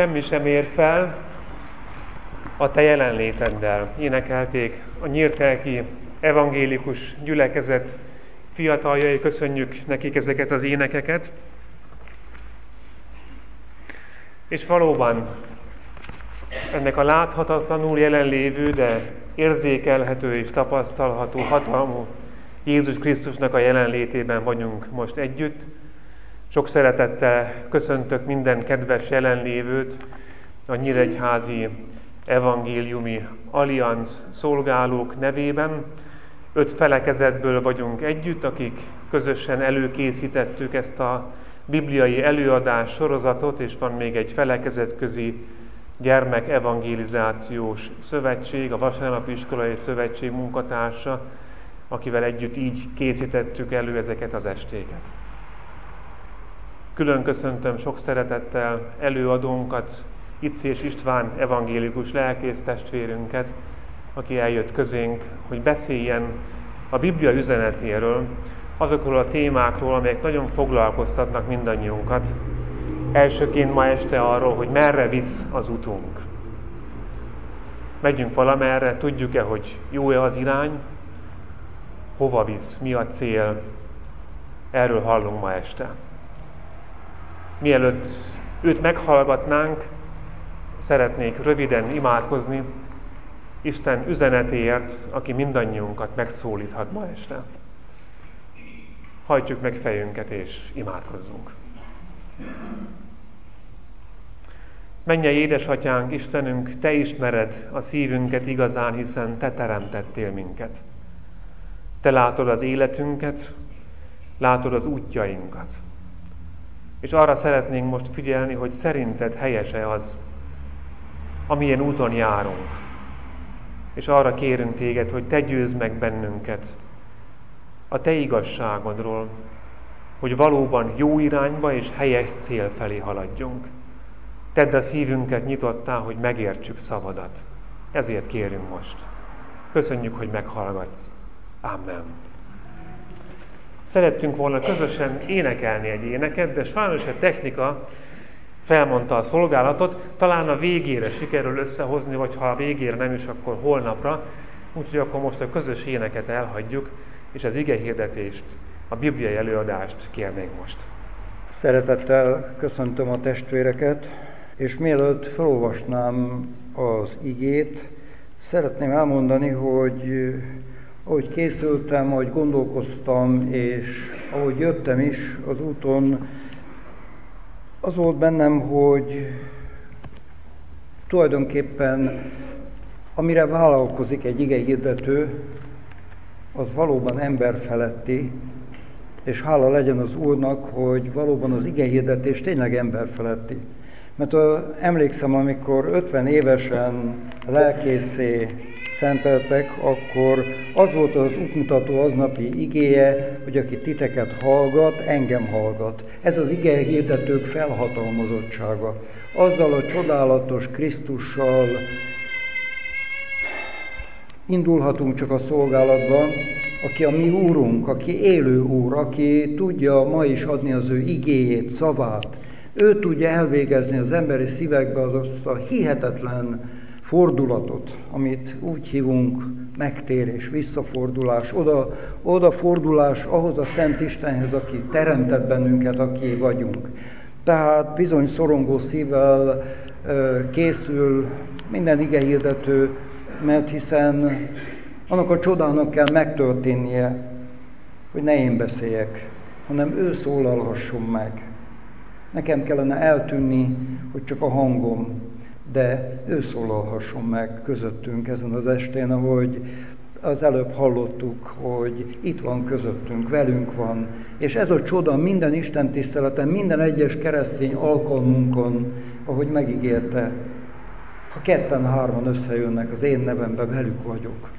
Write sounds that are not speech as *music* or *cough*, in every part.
semmi sem ér fel a te jelenléteddel. Énekelték a nyírtelki evangélikus gyülekezet fiataljai, köszönjük nekik ezeket az énekeket. És valóban ennek a láthatatlanul jelenlévő, de érzékelhető és tapasztalható hatalmú Jézus Krisztusnak a jelenlétében vagyunk most együtt. Sok szeretettel köszöntök minden kedves jelenlévőt a Nyíregyházi Evangéliumi Allianz szolgálók nevében. Öt felekezetből vagyunk együtt, akik közösen előkészítettük ezt a bibliai előadás sorozatot, és van még egy felekezetközi gyermek evangelizációs szövetség, a Vasárnapi Iskolai Szövetség munkatársa, akivel együtt így készítettük elő ezeket az estéket. Külön köszöntöm sok szeretettel előadónkat, és István evangélikus lelkész testvérünket, aki eljött közénk, hogy beszéljen a Biblia üzenetéről, azokról a témákról, amelyek nagyon foglalkoztatnak mindannyiunkat. Elsőként ma este arról, hogy merre visz az utunk. Megyünk valamerre, tudjuk-e, hogy jó-e az irány, hova visz, mi a cél, erről hallunk ma este. Mielőtt őt meghallgatnánk, szeretnék röviden imádkozni Isten üzenetéért, aki mindannyiunkat megszólíthat ma este. Hajtsuk meg fejünket és imádkozzunk. Menje édesatyánk, Istenünk, Te ismered a szívünket igazán, hiszen Te teremtettél minket. Te látod az életünket, látod az útjainkat. És arra szeretnénk most figyelni, hogy szerinted helyese az, amilyen úton járunk. És arra kérünk téged, hogy te győzd meg bennünket a te igazságodról, hogy valóban jó irányba és helyes cél felé haladjunk. Tedd a szívünket nyitottá, hogy megértsük szavadat. Ezért kérünk most. Köszönjük, hogy meghallgatsz. Amen. Szerettünk volna közösen énekelni egy éneket, de sajnos a technika felmondta a szolgálatot, talán a végére sikerül összehozni, vagy ha a végére nem is, akkor holnapra. Úgyhogy akkor most a közös éneket elhagyjuk, és az ige hirdetést, a bibliai előadást kérnénk most. Szeretettel köszöntöm a testvéreket, és mielőtt felolvasnám az igét, szeretném elmondani, hogy ahogy készültem, ahogy gondolkoztam, és ahogy jöttem is az úton, az volt bennem, hogy tulajdonképpen amire vállalkozik egy ige hirdető, az valóban emberfeletti, és hála legyen az Úrnak, hogy valóban az ige hirdetés tényleg emberfeletti. Mert a, emlékszem, amikor 50 évesen lelkészé szenteltek, akkor az volt az útmutató aznapi igéje, hogy aki titeket hallgat, engem hallgat. Ez az ige hirdetők felhatalmazottsága. Azzal a csodálatos Krisztussal indulhatunk csak a szolgálatban, aki a mi úrunk, aki élő úr, aki tudja ma is adni az ő igéjét, szavát. Ő tudja elvégezni az emberi szívekbe az azt a hihetetlen fordulatot, amit úgy hívunk megtérés, visszafordulás, oda, oda fordulás ahhoz a Szent Istenhez, aki teremtett bennünket, aki vagyunk. Tehát bizony szorongó szívvel készül minden igehirdető, mert hiszen annak a csodának kell megtörténnie, hogy ne én beszéljek, hanem ő szólalhasson meg. Nekem kellene eltűnni, hogy csak a hangom, de ő szólalhasson meg közöttünk ezen az estén, ahogy az előbb hallottuk, hogy itt van közöttünk, velünk van, és ez a csoda minden Isten tiszteleten, minden egyes keresztény alkalmunkon, ahogy megígérte, ha ketten-hárman összejönnek az én nevembe, velük vagyok.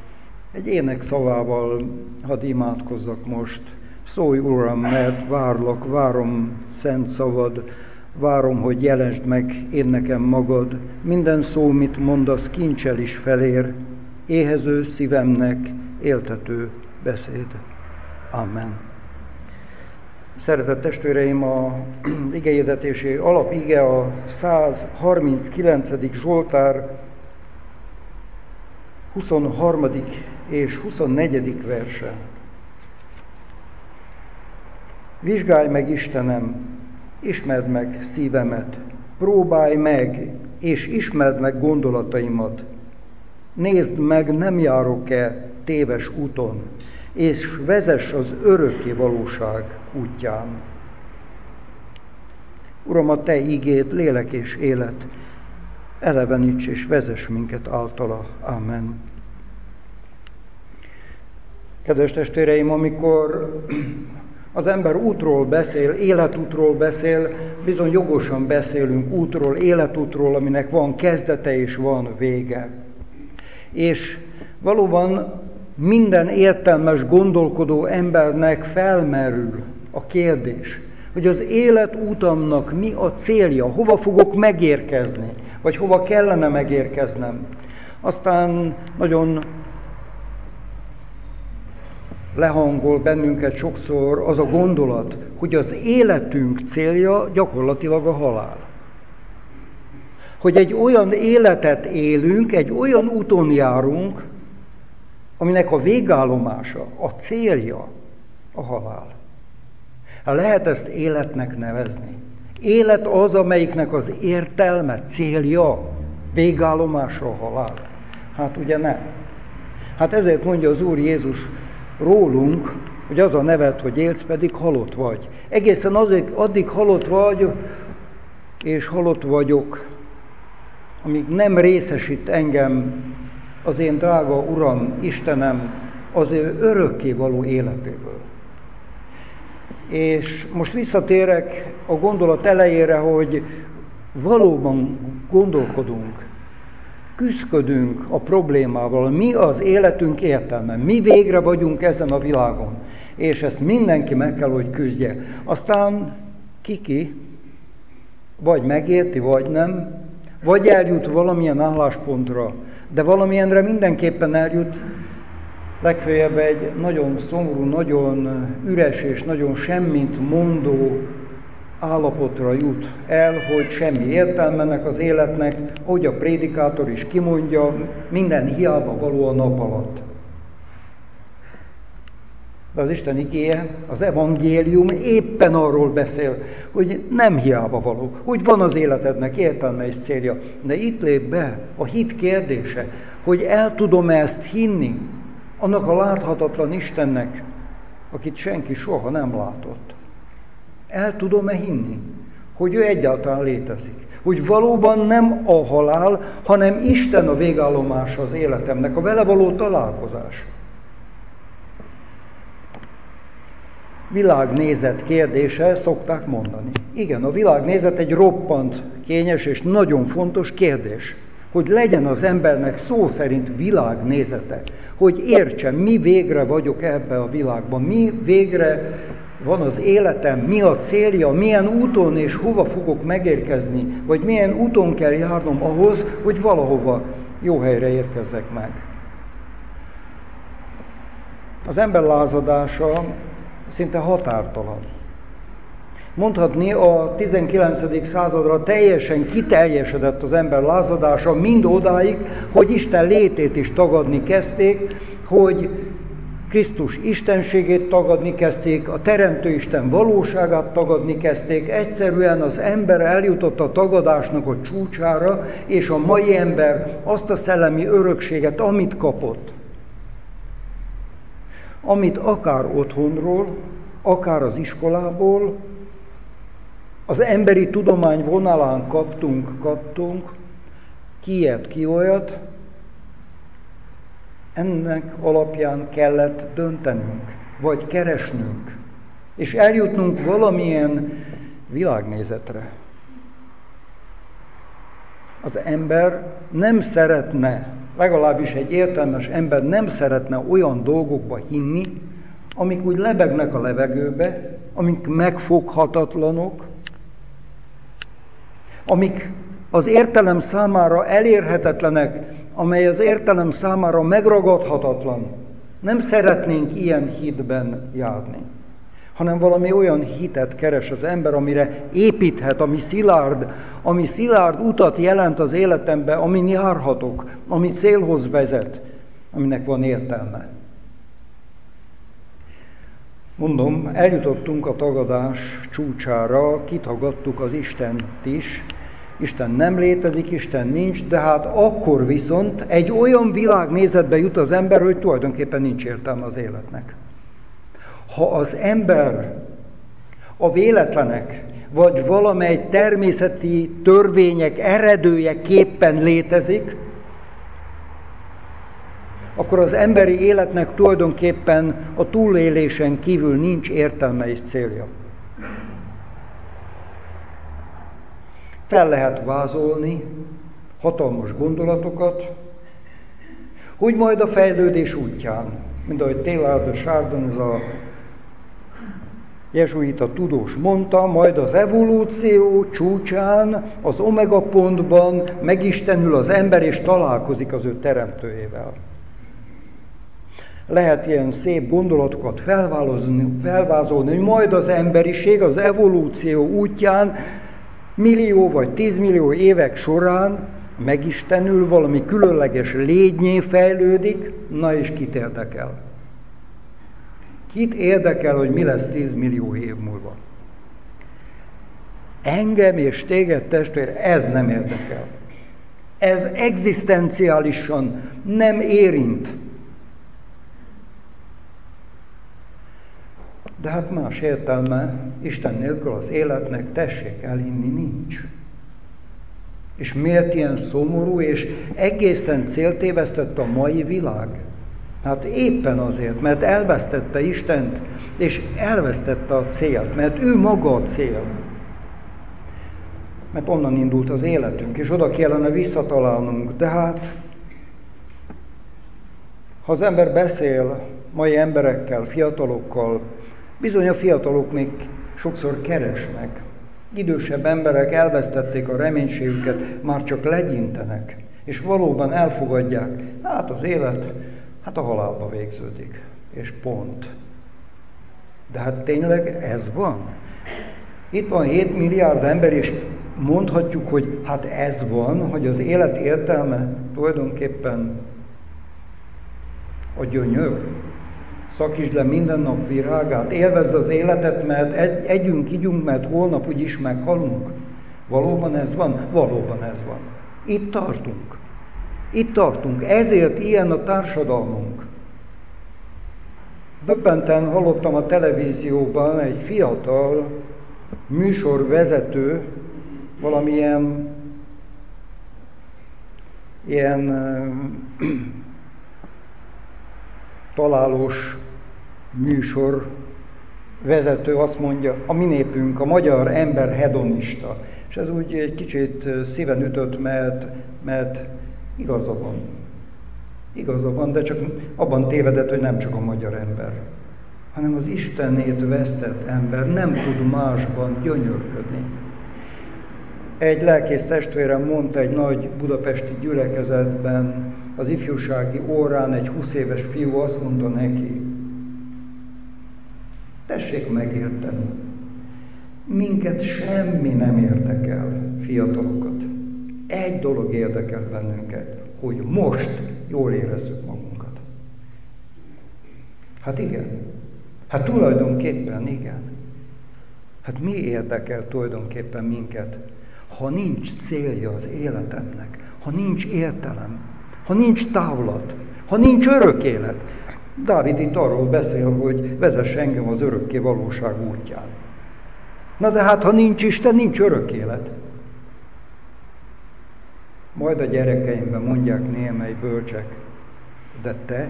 Egy ének szavával hadd imádkozzak most. Szólj, Uram, mert várlak, várom szent szavad, várom, hogy jelesd meg én nekem magad. Minden szó, mit mondasz, kincsel is felér, éhező szívemnek éltető beszéd. Amen. Szeretett testvéreim, a *clears throat* igejézetési alapige a 139. Zsoltár 23. és 24. verse. Vizsgálj meg, Istenem, ismerd meg szívemet, próbálj meg, és ismerd meg gondolataimat. Nézd meg, nem járok-e téves úton, és vezess az örökké valóság útján. Uram, a Te ígét, lélek és élet, eleveníts és vezess minket általa. Amen. Kedves testvéreim, amikor az ember útról beszél, életútról beszél, bizony jogosan beszélünk útról, életútról, aminek van kezdete és van vége. És valóban minden értelmes, gondolkodó embernek felmerül a kérdés, hogy az életútamnak mi a célja, hova fogok megérkezni, vagy hova kellene megérkeznem. Aztán nagyon lehangol bennünket sokszor az a gondolat, hogy az életünk célja gyakorlatilag a halál. Hogy egy olyan életet élünk, egy olyan úton járunk, aminek a végállomása, a célja a halál. Hát lehet ezt életnek nevezni. Élet az, amelyiknek az értelme, célja, végállomása a halál. Hát ugye nem. Hát ezért mondja az Úr Jézus rólunk, hogy az a nevet, hogy élsz, pedig halott vagy. Egészen addig, addig halott vagy, és halott vagyok, amíg nem részesít engem az én drága Uram, Istenem, az ő örökké való életéből. És most visszatérek a gondolat elejére, hogy valóban gondolkodunk, küzdködünk a problémával, mi az életünk értelme, mi végre vagyunk ezen a világon. És ezt mindenki meg kell, hogy küzdje. Aztán kiki, vagy megérti, vagy nem, vagy eljut valamilyen álláspontra, de valamilyenre mindenképpen eljut, legfeljebb egy nagyon szomorú, nagyon üres és nagyon semmit mondó állapotra jut el, hogy semmi értelmenek az életnek, hogy a prédikátor is kimondja, minden hiába való a nap alatt. De az Isten igéje, az evangélium éppen arról beszél, hogy nem hiába való, hogy van az életednek értelme és célja. De itt lép be a hit kérdése, hogy el tudom -e ezt hinni annak a láthatatlan Istennek, akit senki soha nem látott. El tudom-e hinni, hogy ő egyáltalán létezik? Hogy valóban nem a halál, hanem Isten a végállomása az életemnek, a vele való találkozás. világnézet kérdése, szokták mondani. Igen, a világnézet egy roppant kényes és nagyon fontos kérdés, hogy legyen az embernek szó szerint világnézete, hogy értse, mi végre vagyok ebbe a világban, mi végre van az életem, mi a célja, milyen úton és hova fogok megérkezni, vagy milyen úton kell járnom ahhoz, hogy valahova jó helyre érkezzek meg. Az ember lázadása szinte határtalan. Mondhatni, a 19. századra teljesen kiteljesedett az ember lázadása mind odáig, hogy Isten létét is tagadni kezdték, hogy Krisztus istenségét tagadni kezdték, a Teremtő Isten valóságát tagadni kezdték, egyszerűen az ember eljutott a tagadásnak a csúcsára, és a mai ember azt a szellemi örökséget, amit kapott, amit akár otthonról, akár az iskolából, az emberi tudomány vonalán kaptunk, kaptunk, ki ilyet, ki olyat, ennek alapján kellett döntenünk, vagy keresnünk, és eljutnunk valamilyen világnézetre. Az ember nem szeretne, legalábbis egy értelmes ember nem szeretne olyan dolgokba hinni, amik úgy lebegnek a levegőbe, amik megfoghatatlanok, amik az értelem számára elérhetetlenek, amely az értelem számára megragadhatatlan. Nem szeretnénk ilyen hitben járni, hanem valami olyan hitet keres az ember, amire építhet, ami szilárd, ami szilárd utat jelent az életembe, amin járhatok, ami célhoz vezet, aminek van értelme. Mondom, eljutottunk a tagadás csúcsára, kitagadtuk az Istent is, Isten nem létezik, Isten nincs, de hát akkor viszont egy olyan világnézetbe jut az ember, hogy tulajdonképpen nincs értelme az életnek. Ha az ember a véletlenek, vagy valamely természeti törvények eredőjeképpen létezik, akkor az emberi életnek tulajdonképpen a túlélésen kívül nincs értelme és célja. Fel lehet vázolni hatalmas gondolatokat, hogy majd a fejlődés útján, mint ahogy Taylor de Chardon, ez a jezsuita tudós mondta, majd az evolúció csúcsán, az omega pontban megistenül az ember, és találkozik az ő teremtőjével. Lehet ilyen szép gondolatokat felvázolni, hogy majd az emberiség az evolúció útján millió vagy tízmillió évek során megistenül, valami különleges légynyé fejlődik, na és kit érdekel? Kit érdekel, hogy mi lesz tízmillió év múlva? Engem és téged, testvér, ez nem érdekel. Ez egzisztenciálisan nem érint. De hát más értelme Isten nélkül az életnek, tessék elhinni, nincs. És miért ilyen szomorú és egészen céltévesztett a mai világ? Hát éppen azért, mert elvesztette Istent, és elvesztette a célt, mert ő maga a cél. Mert onnan indult az életünk, és oda kellene visszatalálnunk. De hát, ha az ember beszél mai emberekkel, fiatalokkal, Bizony a fiatalok még sokszor keresnek. Idősebb emberek elvesztették a reménységüket, már csak legyintenek, és valóban elfogadják, hát az élet, hát a halálba végződik, és pont. De hát tényleg ez van? Itt van 7 milliárd ember, és mondhatjuk, hogy hát ez van, hogy az élet értelme tulajdonképpen a gyönyör, szakítsd le minden nap virágát, élvezd az életet, mert egy, együnk, ígyunk, mert holnap úgyis meghalunk. Valóban ez van? Valóban ez van. Itt tartunk. Itt tartunk. Ezért ilyen a társadalmunk. Döbbenten hallottam a televízióban egy fiatal műsorvezető valamilyen ilyen találós műsor vezető azt mondja, a mi népünk, a magyar ember hedonista. És ez úgy egy kicsit szíven ütött, mert, mert igaza van. Igaza van, de csak abban tévedett, hogy nem csak a magyar ember, hanem az Istenét vesztett ember nem tud másban gyönyörködni. Egy lelkész testvérem mondta egy nagy budapesti gyülekezetben, az ifjúsági órán egy 20 éves fiú azt mondta neki, tessék megérteni, minket semmi nem érdekel, fiatalokat. Egy dolog érdekel bennünket, hogy most jól érezzük magunkat. Hát igen. Hát tulajdonképpen igen. Hát mi érdekel tulajdonképpen minket, ha nincs célja az életemnek, ha nincs értelem, ha nincs távlat, ha nincs örök élet. Dávid itt arról beszél, hogy vezess engem az örökké valóság útján. Na de hát, ha nincs Isten, nincs örök élet. Majd a gyerekeimben mondják némely bölcsek, de te,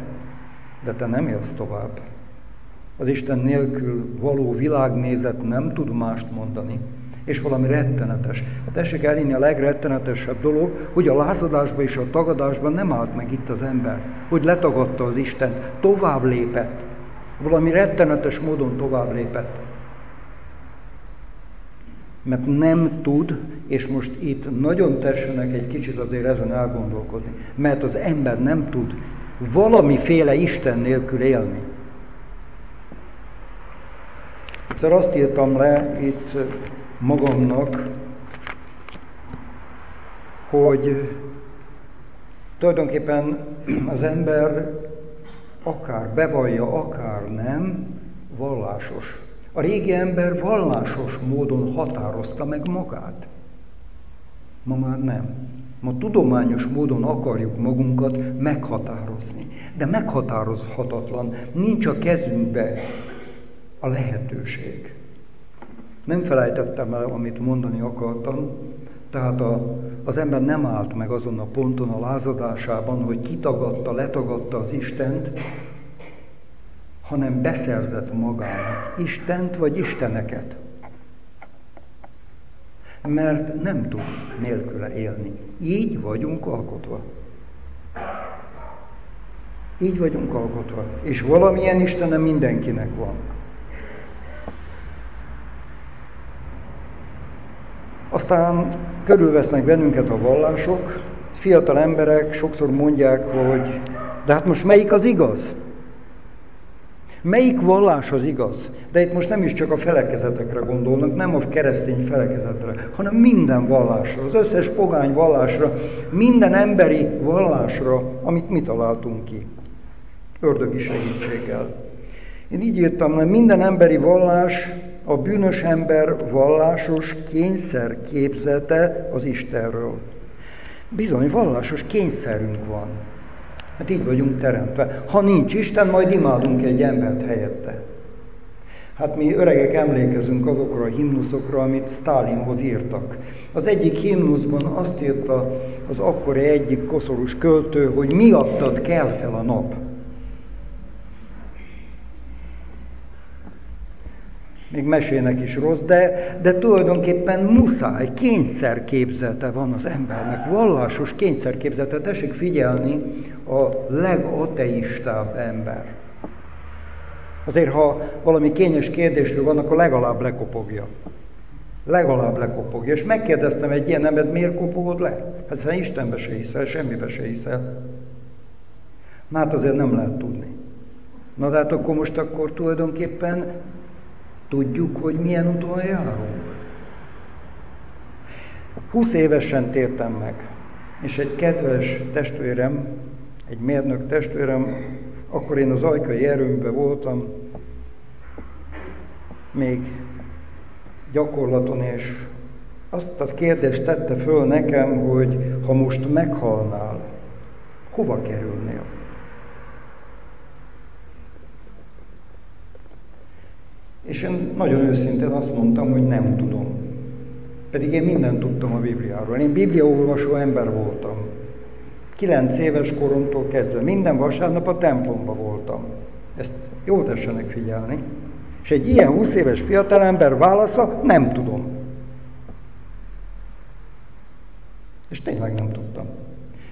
de te nem élsz tovább. Az Isten nélkül való világnézet nem tud mást mondani, és valami rettenetes. Hát tessék elhinni a legrettenetesebb dolog, hogy a lázadásban és a tagadásban nem állt meg itt az ember, hogy letagadta az Isten, tovább lépett. Valami rettenetes módon tovább lépett. Mert nem tud, és most itt nagyon tessenek egy kicsit azért ezen elgondolkodni, mert az ember nem tud valamiféle Isten nélkül élni. Egyszer azt írtam le itt magamnak, hogy tulajdonképpen az ember akár bevallja, akár nem, vallásos. A régi ember vallásos módon határozta meg magát. Ma már nem. Ma tudományos módon akarjuk magunkat meghatározni. De meghatározhatatlan. Nincs a kezünkbe a lehetőség. Nem felejtettem el, amit mondani akartam, tehát a, az ember nem állt meg azon a ponton a lázadásában, hogy kitagadta, letagadta az Istent, hanem beszerzett magának Istent vagy Isteneket. Mert nem tud nélküle élni. Így vagyunk alkotva. Így vagyunk alkotva. És valamilyen Istenem mindenkinek van. Aztán körülvesznek bennünket a vallások, fiatal emberek sokszor mondják, hogy de hát most melyik az igaz? Melyik vallás az igaz? De itt most nem is csak a felekezetekre gondolnak, nem a keresztény felekezetre, hanem minden vallásra, az összes pogány vallásra, minden emberi vallásra, amit mi találtunk ki. Ördögi segítséggel. Én így írtam, hogy minden emberi vallás a bűnös ember vallásos kényszer képzete az Istenről. Bizony, vallásos kényszerünk van. Hát így vagyunk teremtve. Ha nincs Isten, majd imádunk egy embert helyette. Hát mi öregek emlékezünk azokra a himnuszokra, amit Stalinhoz írtak. Az egyik himnuszban azt írta az akkori egyik koszorús költő, hogy miattad kell fel a nap. Még mesének is rossz, de, de tulajdonképpen muszáj, kényszerképzete van az embernek, vallásos kényszerképzete. Tessék figyelni a legateistább ember. Azért, ha valami kényes kérdésről van, akkor legalább lekopogja. Legalább lekopogja. És megkérdeztem egy ilyen embert, miért kopogod le? Hát hiszen Istenbe se hiszel, semmibe se hiszel. Na hát azért nem lehet tudni. Na de hát akkor most akkor tulajdonképpen Tudjuk, hogy milyen úton járunk. Húsz évesen tértem meg, és egy kedves testvérem, egy mérnök testvérem, akkor én az ajkai erőmben voltam, még gyakorlaton, és azt a kérdést tette föl nekem, hogy ha most meghalnál, hova kerülnél? És én nagyon őszintén azt mondtam, hogy nem tudom. Pedig én mindent tudtam a Bibliáról. Én bibliaolvasó ember voltam. Kilenc éves koromtól kezdve minden vasárnap a templomba voltam. Ezt jól tessenek figyelni. És egy ilyen 20 éves fiatalember válasza, nem tudom. És tényleg nem tudtam.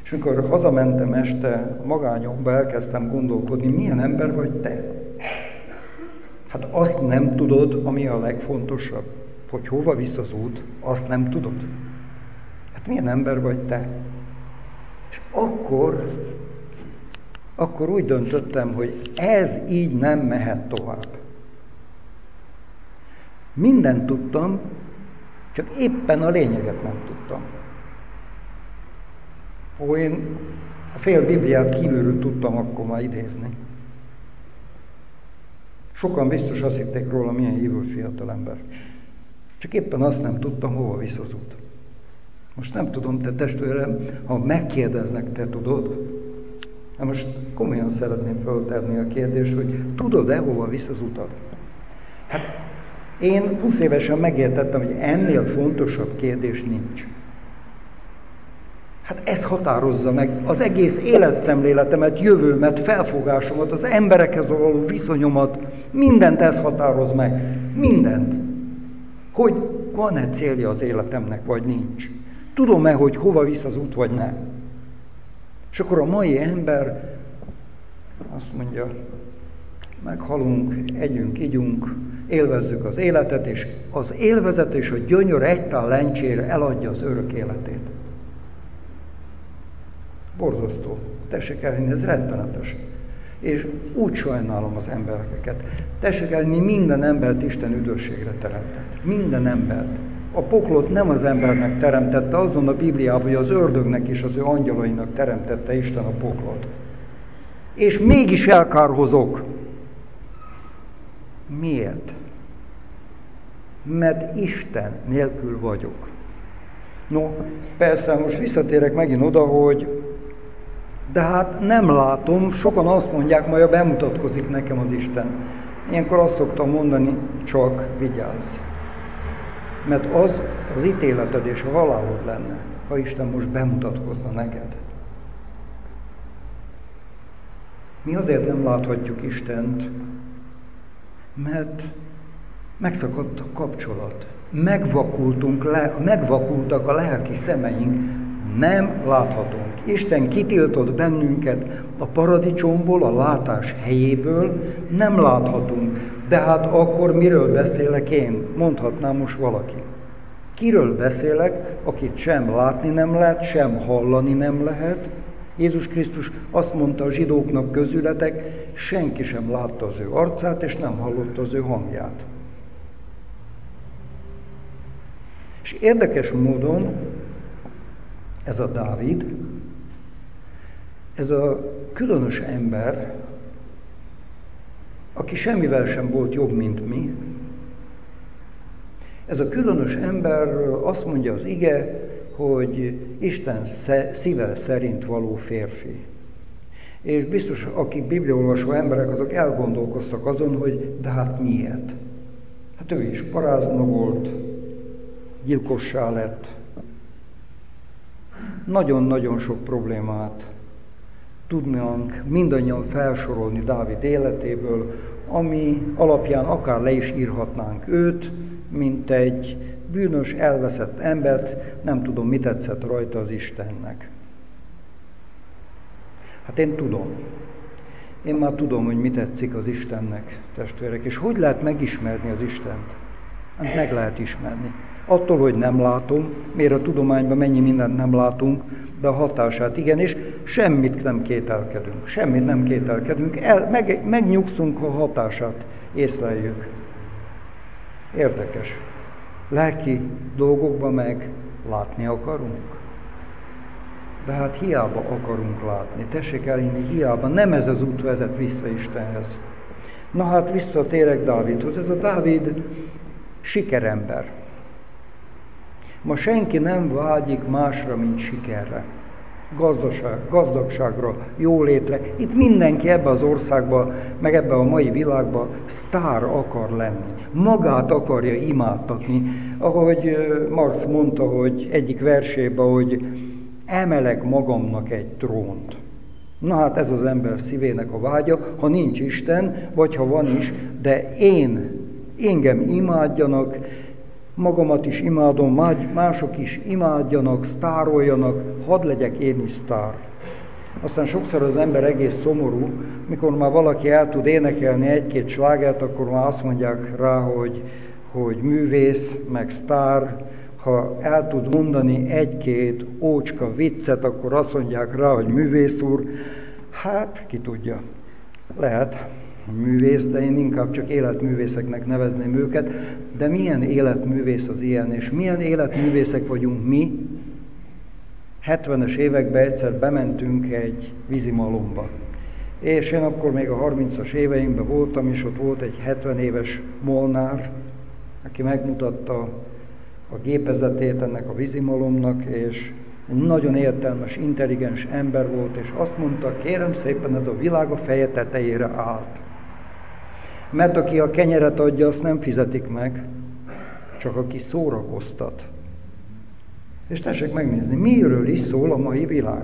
És amikor hazamentem este magányomba, elkezdtem gondolkodni, milyen ember vagy te? Hát azt nem tudod, ami a legfontosabb, hogy hova visz az út, azt nem tudod. Hát milyen ember vagy te? És akkor, akkor úgy döntöttem, hogy ez így nem mehet tovább. Mindent tudtam, csak éppen a lényeget nem tudtam. Ó, én a fél Bibliát kívülről tudtam akkor már idézni. Sokan biztos azt hitték róla, milyen hívő fiatalember. Csak éppen azt nem tudtam, hova visz az út. Most nem tudom, te testvérem, ha megkérdeznek, te tudod. Na most komolyan szeretném föltenni a kérdést, hogy tudod-e, hova visz az utat? Hát én 20 évesen megértettem, hogy ennél fontosabb kérdés nincs. Hát ez határozza meg az egész életszemléletemet, jövőmet, felfogásomat, az emberekhez való viszonyomat, mindent ez határoz meg. Mindent. Hogy van-e célja az életemnek, vagy nincs. Tudom-e, hogy hova visz az út, vagy nem. És akkor a mai ember azt mondja, meghalunk, együnk, igyunk, élvezzük az életet, és az élvezet és a gyönyör egytál lencsére eladja az örök életét. Borzasztó. Tessék elhinni, ez rettenetes. És úgy sajnálom az embereket. Tessék el, minden embert Isten üdvösségre teremtett. Minden embert. A poklot nem az embernek teremtette, azon a Bibliában, hogy az ördögnek és az ő angyalainak teremtette Isten a poklot. És mégis elkárhozok. Miért? Mert Isten nélkül vagyok. No, persze, most visszatérek megint oda, hogy de hát nem látom, sokan azt mondják, majd bemutatkozik nekem az Isten. Ilyenkor azt szoktam mondani, csak vigyázz. Mert az az ítéleted és a halálod lenne, ha Isten most bemutatkozna neked. Mi azért nem láthatjuk Istent, mert megszakadt a kapcsolat. Megvakultunk le, megvakultak a lelki szemeink, nem láthatunk. Isten kitiltott bennünket a paradicsomból, a látás helyéből, nem láthatunk. De hát akkor miről beszélek én? Mondhatnám most valaki. Kiről beszélek, akit sem látni nem lehet, sem hallani nem lehet? Jézus Krisztus azt mondta a zsidóknak közületek, senki sem látta az ő arcát, és nem hallotta az ő hangját. És érdekes módon ez a Dávid, ez a különös ember, aki semmivel sem volt jobb, mint mi, ez a különös ember azt mondja az ige, hogy Isten szíve szerint való férfi. És biztos, akik bibliolvasó emberek, azok elgondolkoztak azon, hogy de hát miért? Hát ő is parázna volt, gyilkossá lett. Nagyon-nagyon sok problémát tudnánk mindannyian felsorolni Dávid életéből, ami alapján akár le is írhatnánk őt, mint egy bűnös, elveszett embert, nem tudom, mit tetszett rajta az Istennek. Hát én tudom. Én már tudom, hogy mit tetszik az Istennek, testvérek. És hogy lehet megismerni az Istent? Hát meg lehet ismerni. Attól, hogy nem látom, miért a tudományban mennyi mindent nem látunk, de a hatását igen, és semmit nem kételkedünk, semmit nem kételkedünk, el, meg, megnyugszunk, ha hatását észleljük. Érdekes. Lelki dolgokban meg látni akarunk. De hát hiába akarunk látni. Tessék elinni, hiába. Nem ez az út vezet vissza Istenhez. Na hát visszatérek Dávidhoz. Ez a Dávid sikerember. Ma senki nem vágyik másra, mint sikerre, gazdaság, gazdagságra, jólétre. Itt mindenki ebbe az országba, meg ebbe a mai világba sztár akar lenni. Magát akarja imádtatni. Ahogy Marx mondta, hogy egyik versében, hogy emelek magamnak egy trónt. Na hát ez az ember szívének a vágya, ha nincs Isten, vagy ha van is, de én, engem imádjanak, magamat is imádom, mások is imádjanak, sztároljanak, hadd legyek én is sztár. Aztán sokszor az ember egész szomorú, mikor már valaki el tud énekelni egy-két slágert, akkor már azt mondják rá, hogy, hogy művész, meg sztár. Ha el tud mondani egy-két ócska viccet, akkor azt mondják rá, hogy művész úr. Hát, ki tudja. Lehet művész, de én inkább csak életművészeknek nevezném őket. De milyen életművész az ilyen, és milyen életművészek vagyunk mi? 70-es években egyszer bementünk egy vízimalomba. És én akkor még a 30-as éveimben voltam, és ott volt egy 70 éves molnár, aki megmutatta a gépezetét ennek a vízimalomnak, és egy nagyon értelmes, intelligens ember volt, és azt mondta, kérem szépen, ez a világ a feje tetejére állt. Mert aki a kenyeret adja, azt nem fizetik meg, csak aki szórakoztat. És tessék megnézni, miről is szól a mai világ.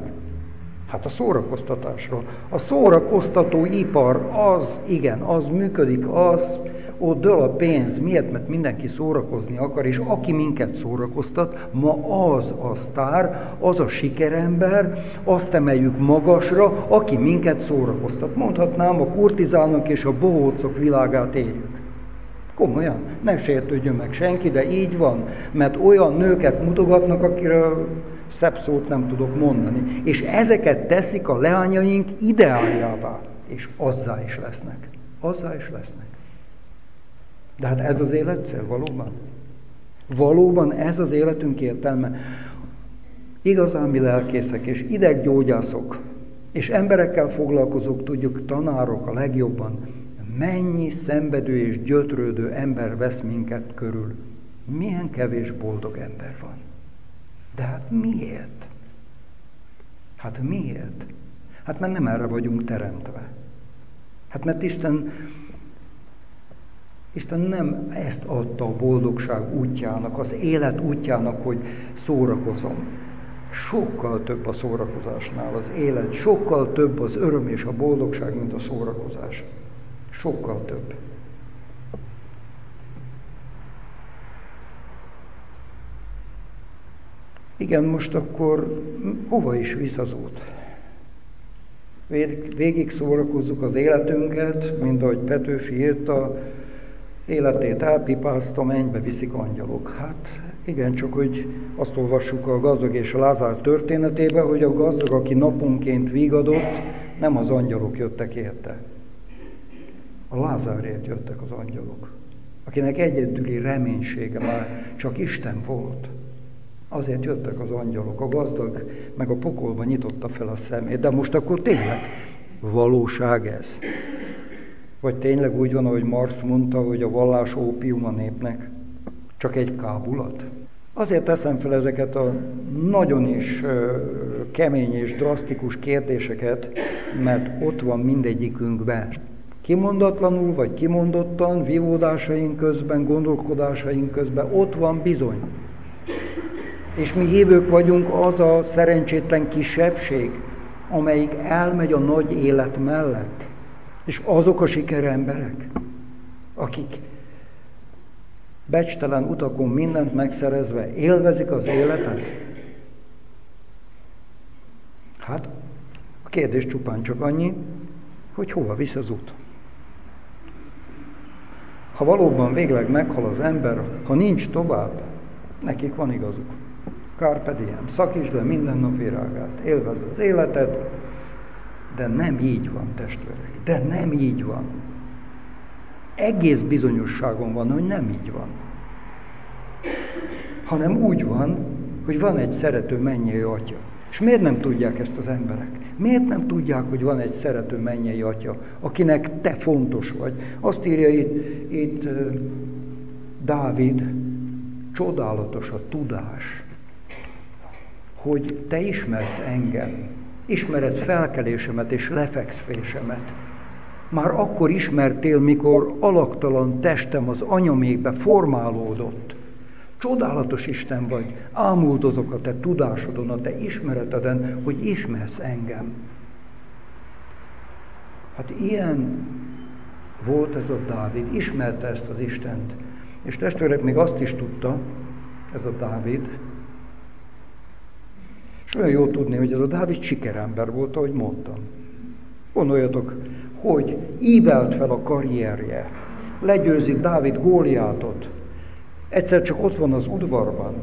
Hát a szórakoztatásról. A szórakoztató ipar az, igen, az működik, az ott dől a pénz. Miért? Mert mindenki szórakozni akar, és aki minket szórakoztat, ma az a sztár, az a sikerember, azt emeljük magasra, aki minket szórakoztat. Mondhatnám, a kurtizálnak és a bohócok világát éljük. Komolyan, ne sértődjön meg senki, de így van, mert olyan nőket mutogatnak, akiről szebb szót nem tudok mondani. És ezeket teszik a leányaink ideáljává. és azzá is lesznek. Azzá is lesznek. De hát ez az élet cél valóban? Valóban ez az életünk értelme? Igazán mi lelkészek és ideggyógyászok, és emberekkel foglalkozók, tudjuk, tanárok a legjobban, mennyi szenvedő és gyötrődő ember vesz minket körül. Milyen kevés boldog ember van. De hát miért? Hát miért? Hát mert nem erre vagyunk teremtve. Hát mert Isten, Isten nem ezt adta a boldogság útjának, az élet útjának, hogy szórakozom. Sokkal több a szórakozásnál az élet, sokkal több az öröm és a boldogság, mint a szórakozás. Sokkal több. Igen, most akkor hova is visz az út? Végig szórakozzuk az életünket, mint ahogy Petőfi írta, életét elpipázta, mennybe viszik angyalok. Hát igen, csak hogy azt olvassuk a gazdag és a Lázár történetébe, hogy a gazdag, aki naponként vigadott, nem az angyalok jöttek érte. A Lázárért jöttek az angyalok, akinek egyedüli reménysége már csak Isten volt. Azért jöttek az angyalok, a gazdag meg a pokolba nyitotta fel a szemét. De most akkor tényleg valóság ez? Vagy tényleg úgy van, ahogy Marx mondta, hogy a vallás ópium a népnek? Csak egy kábulat? Azért teszem fel ezeket a nagyon is kemény és drasztikus kérdéseket, mert ott van mindegyikünkben. Kimondatlanul vagy kimondottan, vívódásaink közben, gondolkodásaink közben, ott van bizony. És mi hívők vagyunk az a szerencsétlen kisebbség, amelyik elmegy a nagy élet mellett. És azok a sikeremberek, akik becstelen utakon mindent megszerezve élvezik az életet? Hát a kérdés csupán csak annyi, hogy hova visz az út. Ha valóban végleg meghal az ember, ha nincs tovább, nekik van igazuk. Carpe diem, szakítsd le minden nap virágát, élvezd az életet, de nem így van, testvérek, de nem így van. Egész bizonyosságon van, hogy nem így van. Hanem úgy van, hogy van egy szerető mennyei atya. És miért nem tudják ezt az emberek? Miért nem tudják, hogy van egy szerető mennyei atya, akinek te fontos vagy? Azt írja itt, itt Dávid, csodálatos a tudás, hogy te ismersz engem, ismered felkelésemet és lefekvésemet. Már akkor ismertél, mikor alaktalan testem az anyamékbe formálódott. Csodálatos Isten vagy, ámuldozok a te tudásodon, a te ismereteden, hogy ismersz engem. Hát ilyen volt ez a Dávid, ismerte ezt az Istent. És testvérek még azt is tudta, ez a Dávid, olyan jó tudni, hogy ez a Dávid sikerember volt, ahogy mondtam. Gondoljatok, hogy ívelt fel a karrierje, legyőzik Dávid Góliátot, egyszer csak ott van az udvarban,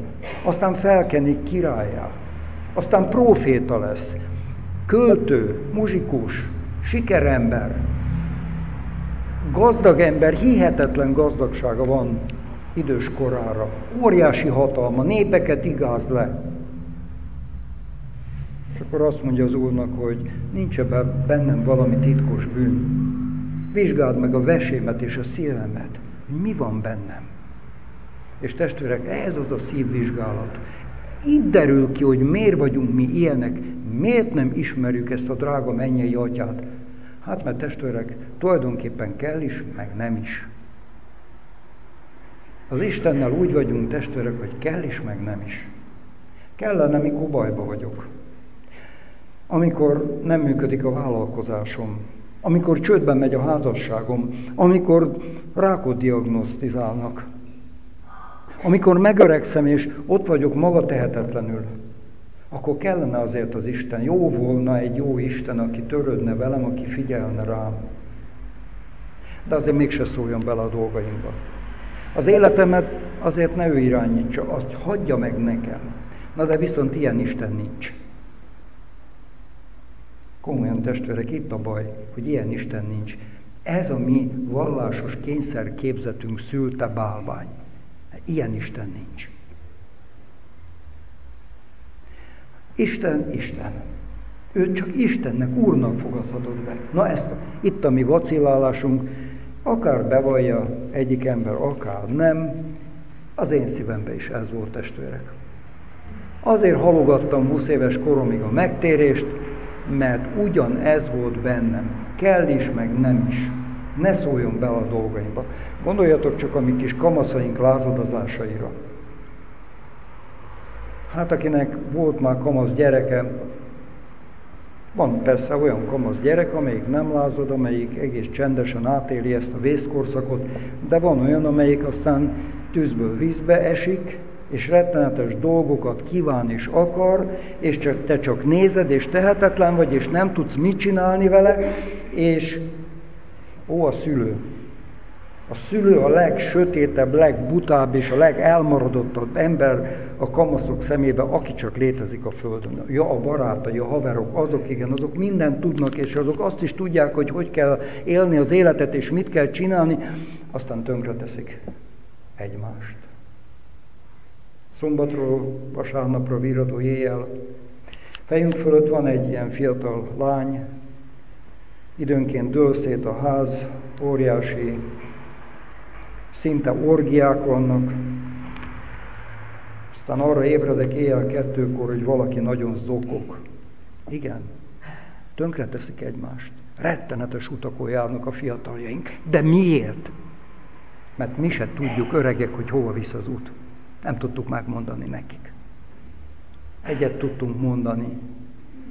aztán felkenik királyá, aztán proféta lesz, költő, muzsikus, sikerember, gazdag ember, hihetetlen gazdagsága van idős korára, óriási hatalma, népeket igáz le. Akkor azt mondja az Úrnak, hogy nincs ebben bennem valami titkos bűn. Vizsgáld meg a vesémet és a szívemet, mi van bennem. És testvérek, ez az a szívvizsgálat. Itt derül ki, hogy miért vagyunk mi ilyenek, miért nem ismerjük ezt a drága mennyei atyát. Hát mert testvérek, tulajdonképpen kell is, meg nem is. Az Istennel úgy vagyunk testvérek, hogy kell is, meg nem is. Kellene, mikor bajba vagyok. Amikor nem működik a vállalkozásom, amikor csődben megy a házasságom, amikor rákot diagnosztizálnak, amikor megöregszem, és ott vagyok maga tehetetlenül, akkor kellene azért az Isten. Jó volna egy jó Isten, aki törődne velem, aki figyelne rám. De azért mégse szóljon bele a dolgaimba. Az életemet azért ne ő irányítsa, azt hagyja meg nekem. Na de viszont ilyen Isten nincs. Komolyan testvérek, itt a baj, hogy ilyen Isten nincs. Ez a mi vallásos kényszerképzetünk szülte bálvány. Ilyen Isten nincs. Isten, Isten. Őt csak Istennek, Úrnak fogadhatod be. Na ezt, itt a mi vacillálásunk, akár bevallja egyik ember, akár nem, az én szívemben is ez volt, testvérek. Azért halogattam 20 éves koromig a megtérést, mert ugyan ez volt bennem. Kell is, meg nem is. Ne szóljon bele a dolgaimba. Gondoljatok csak a mi kis kamaszaink lázadozásaira. Hát akinek volt már kamasz gyereke, van persze olyan kamasz gyerek, amelyik nem lázad, amelyik egész csendesen átéli ezt a vészkorszakot, de van olyan, amelyik aztán tűzből vízbe esik, és rettenetes dolgokat kíván és akar, és csak, te csak nézed, és tehetetlen vagy, és nem tudsz mit csinálni vele, és ó, a szülő. A szülő a legsötétebb, legbutább és a legelmaradottabb ember a kamaszok szemébe, aki csak létezik a Földön. Ja, a barátai, a haverok, azok igen, azok mindent tudnak, és azok azt is tudják, hogy hogy kell élni az életet, és mit kell csinálni, aztán tönkreteszik egymást. Szombatról, vasárnapra viradó éjjel. Fejünk fölött van egy ilyen fiatal lány, időnként dől szét a ház, óriási, szinte orgiák vannak. Aztán arra ébredek éjjel kettőkor, hogy valaki nagyon zokog. Igen, tönkre teszik egymást. Rettenetes utakon járnak a fiataljaink. De miért? Mert mi se tudjuk, öregek, hogy hova visz az út. Nem tudtuk megmondani nekik. Egyet tudtunk mondani.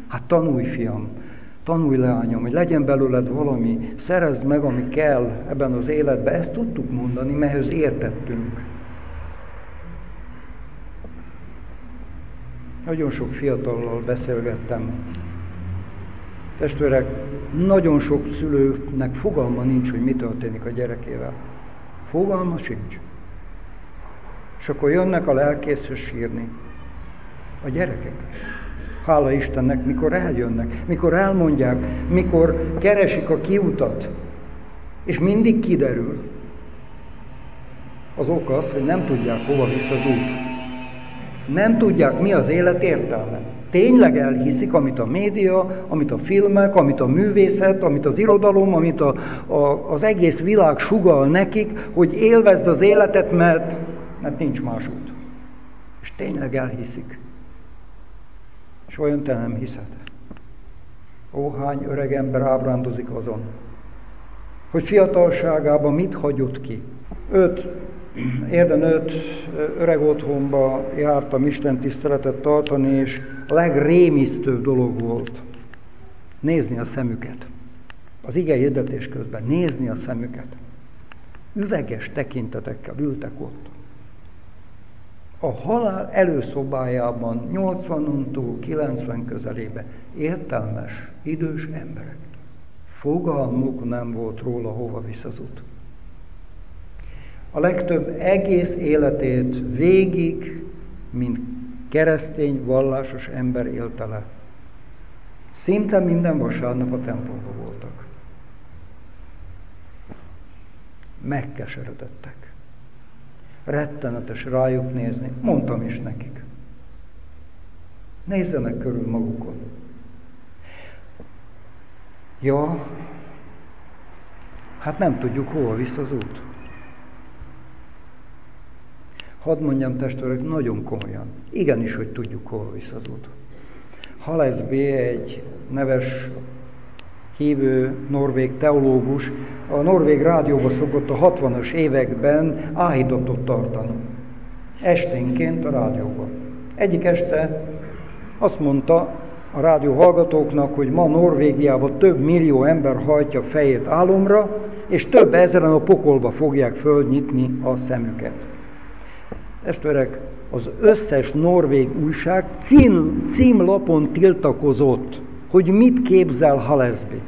Hát tanulj, fiam, tanulj, leányom, hogy legyen belőled valami, szerezd meg, ami kell ebben az életben. Ezt tudtuk mondani, mert ehhez értettünk. Nagyon sok fiatallal beszélgettem. Testvérek, nagyon sok szülőnek fogalma nincs, hogy mi történik a gyerekével. Fogalma sincs. És akkor jönnek a lelkészhez sírni. A gyerekek. Hála Istennek, mikor eljönnek, mikor elmondják, mikor keresik a kiutat, és mindig kiderül. Az ok az, hogy nem tudják, hova visz az út. Nem tudják, mi az élet értelme. Tényleg elhiszik, amit a média, amit a filmek, amit a művészet, amit az irodalom, amit a, a, az egész világ sugal nekik, hogy élvezd az életet, mert mert nincs más út. És tényleg elhiszik. És olyan te nem hiszed. Ó, hány öreg ember ábrándozik azon, hogy fiatalságában mit hagyott ki. Öt, érden öt öreg otthonba jártam Isten tiszteletet tartani, és a legrémisztőbb dolog volt nézni a szemüket. Az ige hirdetés közben nézni a szemüket. Üveges tekintetekkel ültek ott a halál előszobájában 80-tól 90 közelébe értelmes, idős emberek. Fogalmuk nem volt róla, hova visz az út. A legtöbb egész életét végig, mint keresztény, vallásos ember élte le. Szinte minden vasárnap a templomban voltak. Megkeseredettek rettenetes rájuk nézni. Mondtam is nekik. Nézzenek körül magukon. Ja, hát nem tudjuk, hova visz az út. Hadd mondjam testvérek, nagyon komolyan. Igenis, hogy tudjuk, hova visz az út. B. egy neves hívő norvég teológus a norvég rádióba szokott a 60-as években áhítatot tartani. Esténként a rádióban. Egyik este azt mondta a rádió hallgatóknak, hogy ma Norvégiában több millió ember hajtja fejét álomra, és több ezeren a pokolba fogják fölnyitni a szemüket. Testvérek, az összes norvég újság cím, címlapon tiltakozott, hogy mit képzel Halesby.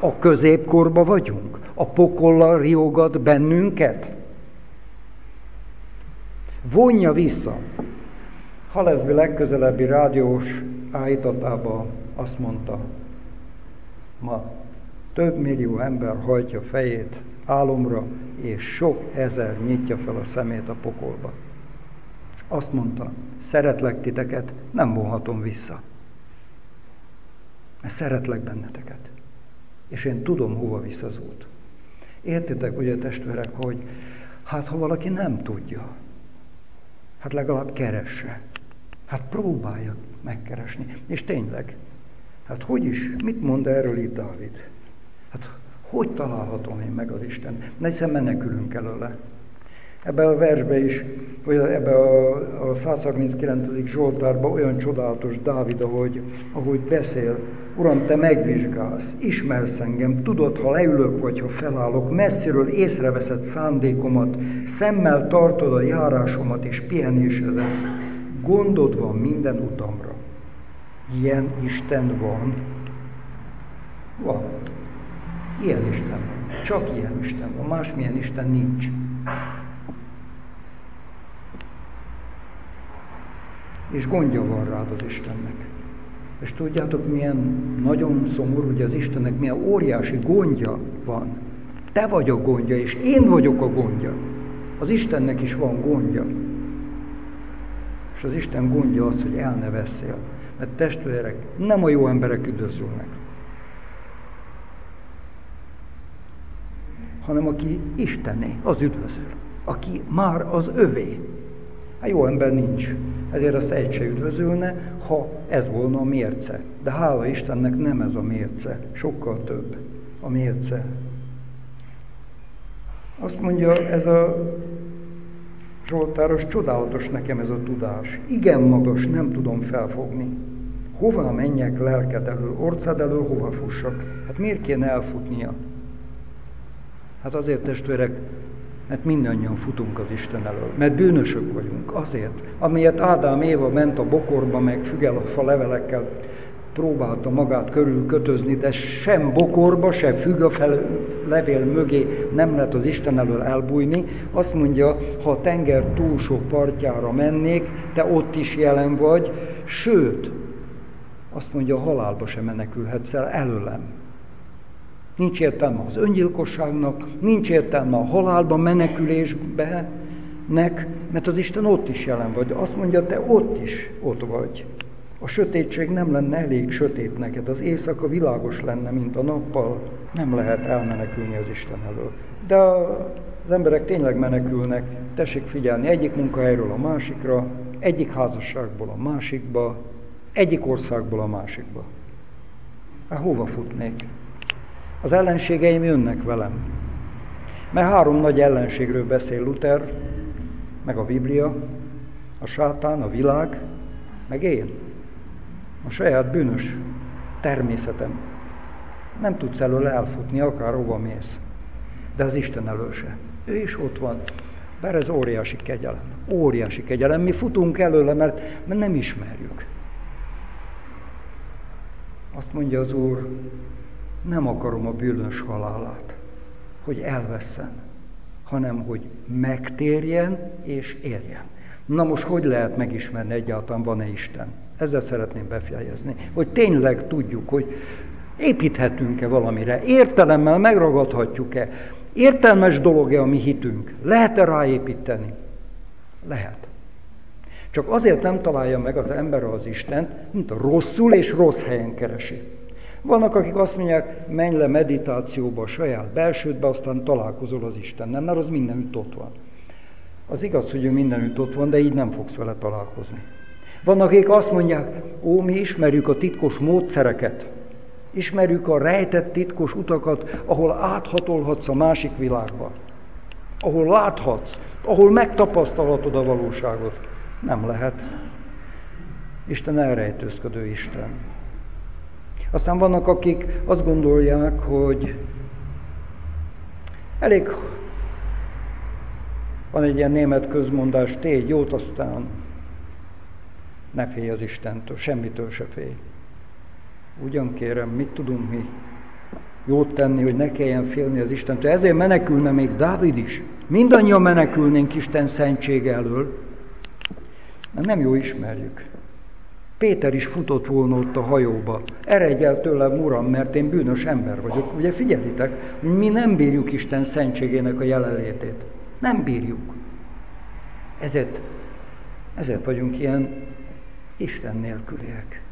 A középkorba vagyunk? A pokollal riogat bennünket? Vonja vissza. Halesby legközelebbi rádiós állítatában azt mondta, Ma több millió ember hajtja fejét álomra, és sok ezer nyitja fel a szemét a pokolba. Azt mondta, szeretlek titeket, nem vonhatom vissza. Mert szeretlek benneteket. És én tudom, hova visz az út. Értitek, ugye testvérek, hogy hát ha valaki nem tudja, hát legalább keresse. Hát próbálja megkeresni. És tényleg, hát hogy is, mit mond erről itt Dávid? Hát hogy találhatom én meg az Isten? Ne hiszen menekülünk előle. Ebben a versben is, vagy ebben a, a 139. Zsoltárban olyan csodálatos Dávid, ahogy, ahogy beszél, Uram, te megvizsgálsz, ismersz engem, tudod, ha leülök vagy ha felállok, messziről észreveszed szándékomat, szemmel tartod a járásomat és pihenésedet. Gondod van minden utamra. Ilyen Isten van. Van. Ilyen Isten van. Csak ilyen Isten van. Másmilyen Isten nincs. És gondja van rád az Istennek. És tudjátok, milyen nagyon szomorú, hogy az Istennek milyen óriási gondja van. Te vagy a gondja, és én vagyok a gondja. Az Istennek is van gondja. És az Isten gondja az, hogy el ne veszél. Mert testvérek, nem a jó emberek üdvözülnek. hanem aki Istené, az üdvözöl. Aki már az övé. A jó ember nincs. Ezért azt egy se üdvözölne, ha ez volna a mérce. De hála Istennek nem ez a mérce, sokkal több a mérce. Azt mondja, ez a Zsoltáros, csodálatos nekem ez a tudás. Igen magas, nem tudom felfogni. Hova menjek lelked elől, orcád elől, hova fussak? Hát miért kéne elfutnia? Hát azért testvérek, mert mindannyian futunk az Isten elől, mert bűnösök vagyunk, azért. Amiért Ádám Éva ment a bokorba, meg fa levelekkel próbálta magát körül kötözni, de sem bokorba, sem fel levél mögé nem lehet az Isten elől elbújni. Azt mondja, ha a tenger túlsó partjára mennék, te ott is jelen vagy, sőt, azt mondja, a halálba sem menekülhetsz el előlem. Nincs értelme az öngyilkosságnak, nincs értelme a halálba menekülésbe, nek, mert az Isten ott is jelen vagy. Azt mondja, te ott is ott vagy. A sötétség nem lenne elég sötét neked, az éjszaka világos lenne, mint a nappal, nem lehet elmenekülni az Isten elől. De az emberek tényleg menekülnek, tessék figyelni egyik munkahelyről a másikra, egyik házasságból a másikba, egyik országból a másikba. Hát hova futnék? Az ellenségeim jönnek velem. Mert három nagy ellenségről beszél Luther, meg a Biblia, a sátán, a világ, meg én. A saját bűnös természetem. Nem tudsz elől elfutni, akár hova mész. De az Isten elől se. Ő is ott van. Bár ez óriási kegyelem. Óriási kegyelem. Mi futunk előle, mert, mert nem ismerjük. Azt mondja az Úr, nem akarom a bűnös halálát, hogy elveszen, hanem hogy megtérjen és éljen. Na most hogy lehet megismerni egyáltalán van-e Isten? Ezzel szeretném befejezni, hogy tényleg tudjuk, hogy építhetünk-e valamire, értelemmel megragadhatjuk-e, értelmes dolog-e a mi hitünk, lehet-e ráépíteni? Lehet. Csak azért nem találja meg az ember az Istent, mint rosszul és rossz helyen keresi. Vannak, akik azt mondják, menj le meditációba a saját belsődbe, aztán találkozol az Istennel, mert az mindenütt ott van. Az igaz, hogy ő mindenütt ott van, de így nem fogsz vele találkozni. Vannak, akik azt mondják, ó, mi ismerjük a titkos módszereket, ismerjük a rejtett titkos utakat, ahol áthatolhatsz a másik világba, ahol láthatsz, ahol megtapasztalhatod a valóságot. Nem lehet. Isten elrejtőzködő Isten. Aztán vannak, akik azt gondolják, hogy elég van egy ilyen német közmondás, tégy jót, aztán ne félj az Istentől, semmitől se félj. Ugyan kérem, mit tudunk mi jót tenni, hogy ne kelljen félni az Istentől. Ezért menekülne még Dávid is. Mindannyian menekülnénk Isten szentsége elől, mert nem jó ismerjük. Péter is futott volna ott a hajóba. Eredj el tőlem, Uram, mert én bűnös ember vagyok. Ugye figyelitek, mi nem bírjuk Isten szentségének a jelenlétét. Nem bírjuk. Ezért, ezért vagyunk ilyen Isten nélküliek,